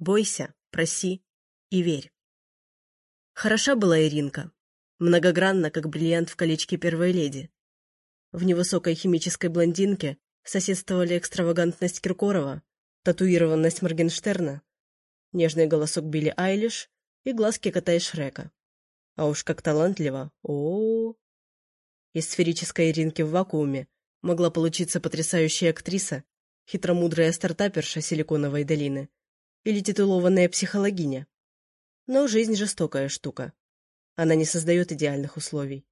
Бойся, проси и верь. Хороша была Иринка, многогранна, как бриллиант в колечке первой леди. В невысокой химической блондинке соседствовали экстравагантность Киркорова, татуированность Моргенштерна, нежный голосок Билли Айлиш и глазки кота и Шрека. А уж как талантливо! о, -о, -о. Из сферической Иринки в вакууме могла получиться потрясающая актриса, хитромудрая стартаперша Силиконовой долины или титулованная психологиня. Но жизнь жестокая штука. Она не создает идеальных условий.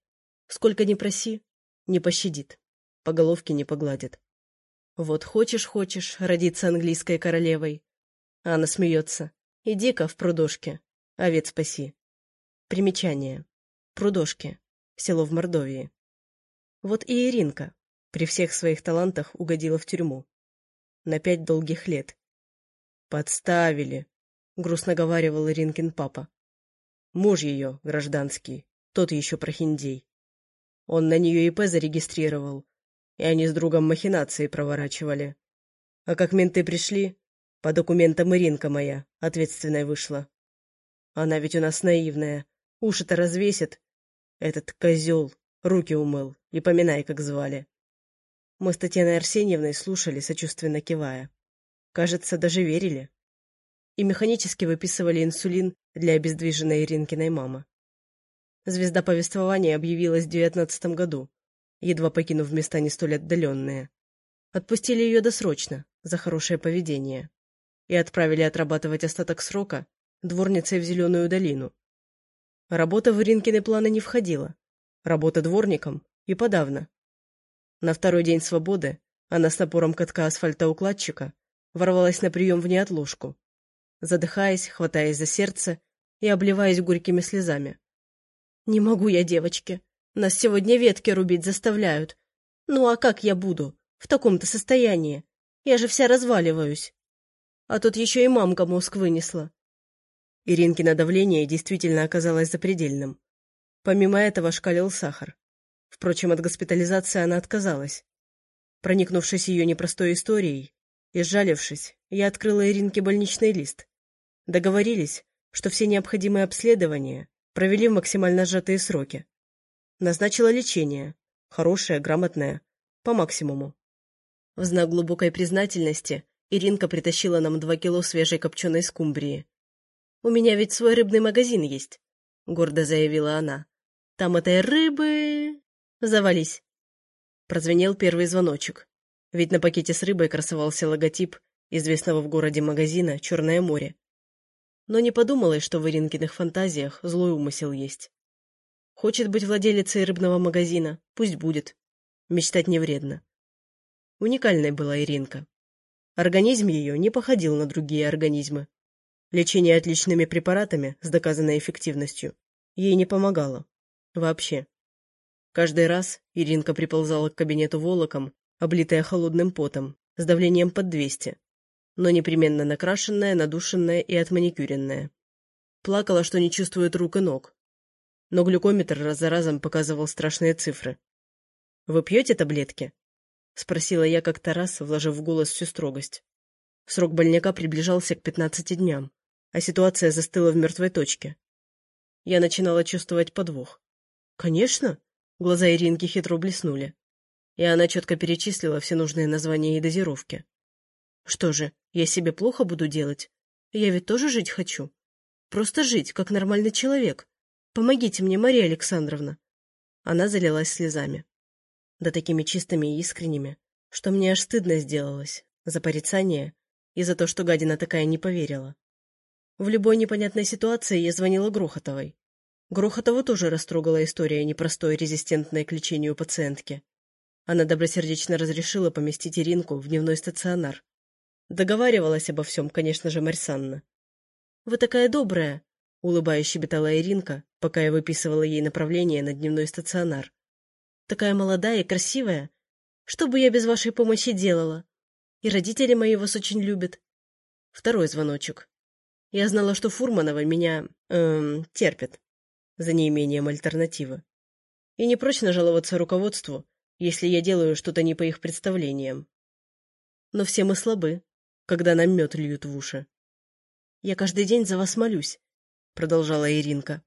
Сколько ни проси, не пощадит, по головке не погладит. Вот хочешь-хочешь родиться английской королевой. Она смеется. Иди-ка в прудошке, овец спаси. Примечание. Прудошки. Село в Мордовии. Вот и Иринка при всех своих талантах угодила в тюрьму. На пять долгих лет. «Подставили», — грустно говаривал Иринкин папа. Муж ее, гражданский, тот еще прохиндей. Он на нее ИП зарегистрировал, и они с другом махинации проворачивали. А как менты пришли, по документам Иринка моя, ответственная вышла. Она ведь у нас наивная, уши-то развесит. Этот козел руки умыл, и поминай, как звали. Мы с Татьяной Арсеньевной слушали, сочувственно кивая. Кажется, даже верили. И механически выписывали инсулин для обездвиженной Иринкиной мамы. Звезда повествования объявилась в девятнадцатом году, едва покинув места не столь отдаленные. Отпустили ее досрочно, за хорошее поведение, и отправили отрабатывать остаток срока дворницей в Зеленую долину. Работа в Иринкины планы не входила, работа дворником и подавно. На второй день свободы она с напором катка асфальтоукладчика ворвалась на прием в неотложку, задыхаясь, хватаясь за сердце и обливаясь горькими слезами. «Не могу я, девочки. Нас сегодня ветки рубить заставляют. Ну а как я буду? В таком-то состоянии. Я же вся разваливаюсь. А тут еще и мамка мозг вынесла». Иринкино давление действительно оказалось запредельным. Помимо этого шкалил сахар. Впрочем, от госпитализации она отказалась. Проникнувшись ее непростой историей и сжалившись, я открыла Иринке больничный лист. Договорились, что все необходимые обследования провели в максимально сжатые сроки. Назначила лечение, хорошее, грамотное, по максимуму. В знак глубокой признательности Иринка притащила нам два кило свежей копченой скумбрии. «У меня ведь свой рыбный магазин есть», — гордо заявила она. «Там этой рыбы...» «Завались!» Прозвенел первый звоночек. Ведь на пакете с рыбой красовался логотип известного в городе магазина «Черное море». Но не подумалось, что в Иринкиных фантазиях злой умысел есть. Хочет быть владелицей рыбного магазина, пусть будет. Мечтать не вредно. Уникальной была Иринка. Организм ее не походил на другие организмы. Лечение отличными препаратами с доказанной эффективностью ей не помогало. Вообще. Каждый раз Иринка приползала к кабинету волоком, облитая холодным потом, с давлением под 200, но непременно накрашенная, надушенная и отманикюренная. Плакала, что не чувствует рук и ног. Но глюкометр раз за разом показывал страшные цифры. «Вы пьете таблетки?» — спросила я как-то раз, вложив в голос всю строгость. Срок больняка приближался к пятнадцати дням, а ситуация застыла в мертвой точке. Я начинала чувствовать подвох. «Конечно!» Глаза Иринки хитро блеснули, и она четко перечислила все нужные названия и дозировки. «Что же, я себе плохо буду делать? Я ведь тоже жить хочу. Просто жить, как нормальный человек. Помогите мне, Мария Александровна!» Она залилась слезами. Да такими чистыми и искренними, что мне аж стыдно сделалось за порицание и за то, что гадина такая не поверила. В любой непонятной ситуации я звонила Грохотовой, Грохотову тоже растрогала история непростой резистентной к лечению пациентки. Она добросердечно разрешила поместить Иринку в дневной стационар. Договаривалась обо всем, конечно же, Марьсанна. «Вы такая добрая!» — улыбаясь щебетала Иринка, пока я выписывала ей направление на дневной стационар. «Такая молодая и красивая! Что бы я без вашей помощи делала? И родители мои вас очень любят!» Второй звоночек. Я знала, что Фурманова меня... эм... терпит за неимением альтернативы. И не прочно жаловаться руководству, если я делаю что-то не по их представлениям. Но все мы слабы, когда нам мед льют в уши. Я каждый день за вас молюсь, — продолжала Иринка.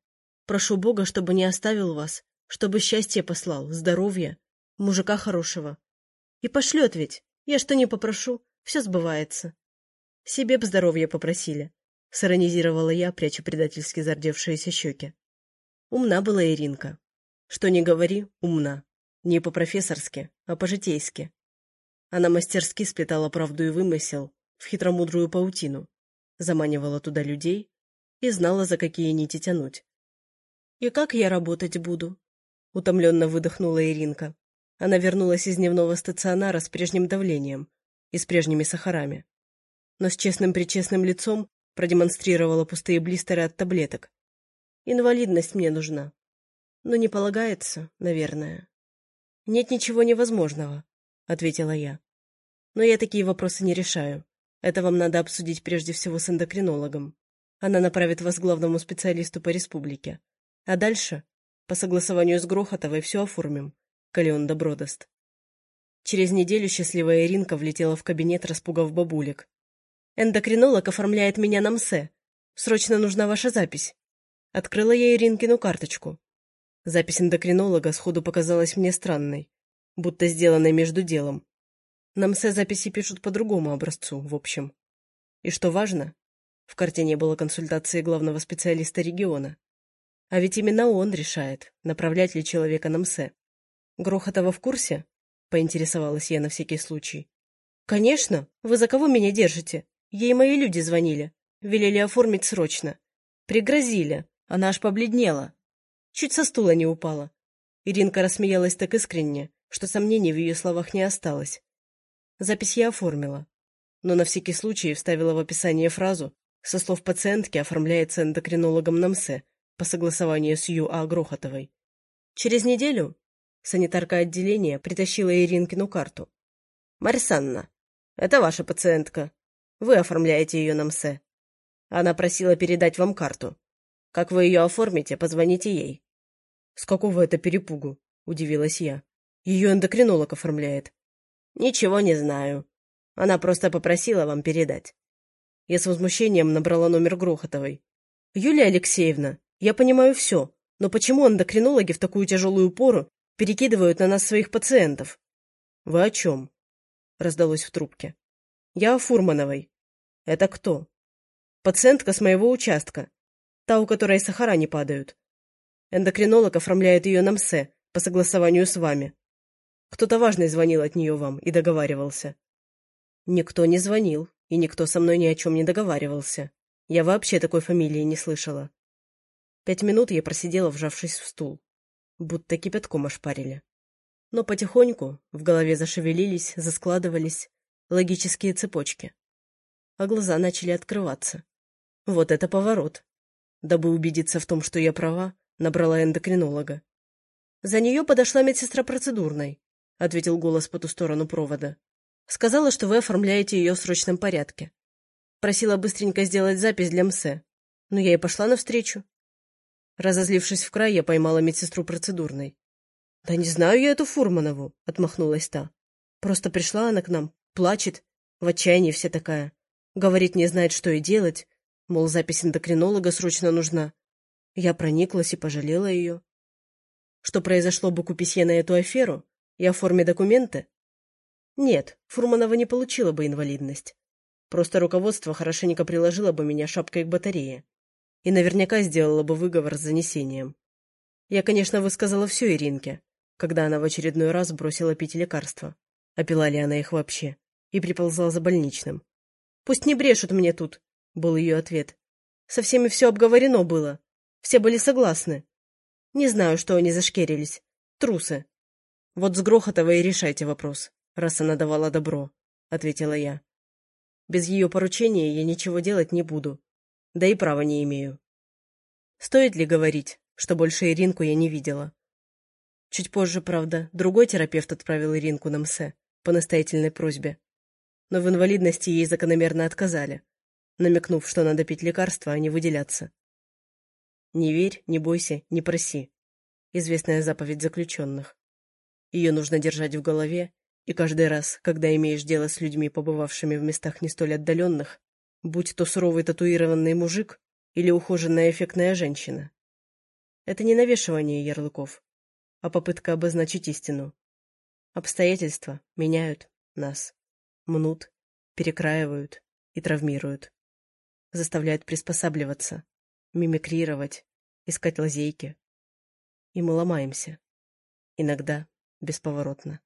Прошу Бога, чтобы не оставил вас, чтобы счастье послал, здоровье, мужика хорошего. И пошлет ведь, я что не попрошу, все сбывается. Себе б здоровья попросили, — сиронизировала я, пряча предательски зардевшиеся щеки. Умна была Иринка. Что не говори, умна. Не по-профессорски, а по-житейски. Она мастерски сплетала правду и вымысел в хитромудрую паутину, заманивала туда людей и знала, за какие нити тянуть. «И как я работать буду?» — утомленно выдохнула Иринка. Она вернулась из дневного стационара с прежним давлением и с прежними сахарами. Но с честным-причестным лицом продемонстрировала пустые блистеры от таблеток. «Инвалидность мне нужна. Но не полагается, наверное». «Нет ничего невозможного», — ответила я. «Но я такие вопросы не решаю. Это вам надо обсудить прежде всего с эндокринологом. Она направит вас к главному специалисту по республике. А дальше, по согласованию с Грохотовой, все оформим, коли он добро даст». Через неделю счастливая Иринка влетела в кабинет, распугав бабулек. «Эндокринолог оформляет меня на МСЭ. Срочно нужна ваша запись». Открыла я Иринкину карточку. Запись эндокринолога сходу показалась мне странной, будто сделанной между делом. На МСЭ записи пишут по другому образцу, в общем. И что важно, в карте не было консультации главного специалиста региона. А ведь именно он решает, направлять ли человека на МСЭ. Грохотова в курсе? Поинтересовалась я на всякий случай. Конечно, вы за кого меня держите? Ей мои люди звонили. Велели оформить срочно. Пригрозили. Она аж побледнела. Чуть со стула не упала. Иринка рассмеялась так искренне, что сомнений в ее словах не осталось. Запись я оформила, но на всякий случай вставила в описание фразу «Со слов пациентки оформляется эндокринологом на МСЭ по согласованию с ЮА Грохотовой». Через неделю санитарка отделения притащила Иринкину карту. «Марья это ваша пациентка. Вы оформляете ее на. Она просила передать вам карту. Как вы ее оформите, позвоните ей. — С какого это перепугу? — удивилась я. — Ее эндокринолог оформляет. — Ничего не знаю. Она просто попросила вам передать. Я с возмущением набрала номер Грохотовой. — Юлия Алексеевна, я понимаю все, но почему эндокринологи в такую тяжелую пору перекидывают на нас своих пациентов? — Вы о чем? — раздалось в трубке. — Я о Фурмановой. — Это кто? — Пациентка с моего участка. Та, у которой сахара не падают. Эндокринолог оформляет ее на МСЭ по согласованию с вами. Кто-то важный звонил от нее вам и договаривался. Никто не звонил, и никто со мной ни о чем не договаривался. Я вообще такой фамилии не слышала. Пять минут я просидела, вжавшись в стул. Будто кипятком ошпарили. Но потихоньку в голове зашевелились, заскладывались логические цепочки. А глаза начали открываться. Вот это поворот. Дабы убедиться в том, что я права, набрала эндокринолога. «За нее подошла медсестра процедурной», — ответил голос по ту сторону провода. «Сказала, что вы оформляете ее в срочном порядке. Просила быстренько сделать запись для МСЭ. Но я и пошла навстречу». Разозлившись в край, я поймала медсестру процедурной. «Да не знаю я эту Фурманову», — отмахнулась та. «Просто пришла она к нам, плачет, в отчаянии вся такая. Говорит, не знает, что и делать, Мол, запись эндокринолога срочно нужна. Я прониклась и пожалела ее. Что произошло бы, купись я на эту аферу и оформи документы? Нет, Фурманова не получила бы инвалидность. Просто руководство хорошенько приложило бы меня шапкой к батарее. И наверняка сделало бы выговор с занесением. Я, конечно, высказала все Иринке, когда она в очередной раз бросила пить лекарства. А пила ли она их вообще? И приползла за больничным. Пусть не брешут мне тут, — был ее ответ. «Со всеми все обговорено было. Все были согласны. Не знаю, что они зашкерились. Трусы. Вот с Грохотовой и решайте вопрос, раз она давала добро», — ответила я. «Без ее поручения я ничего делать не буду. Да и права не имею». Стоит ли говорить, что больше Иринку я не видела? Чуть позже, правда, другой терапевт отправил Иринку на МСЭ по настоятельной просьбе. Но в инвалидности ей закономерно отказали намекнув, что надо пить лекарства, а не выделяться. «Не верь, не бойся, не проси» — известная заповедь заключенных. Ее нужно держать в голове, и каждый раз, когда имеешь дело с людьми, побывавшими в местах не столь отдаленных, будь то суровый татуированный мужик или ухоженная эффектная женщина. Это не навешивание ярлыков, а попытка обозначить истину. Обстоятельства меняют нас, мнут, перекраивают и травмируют заставляют приспосабливаться, мимикрировать, искать лазейки. И мы ломаемся. Иногда бесповоротно.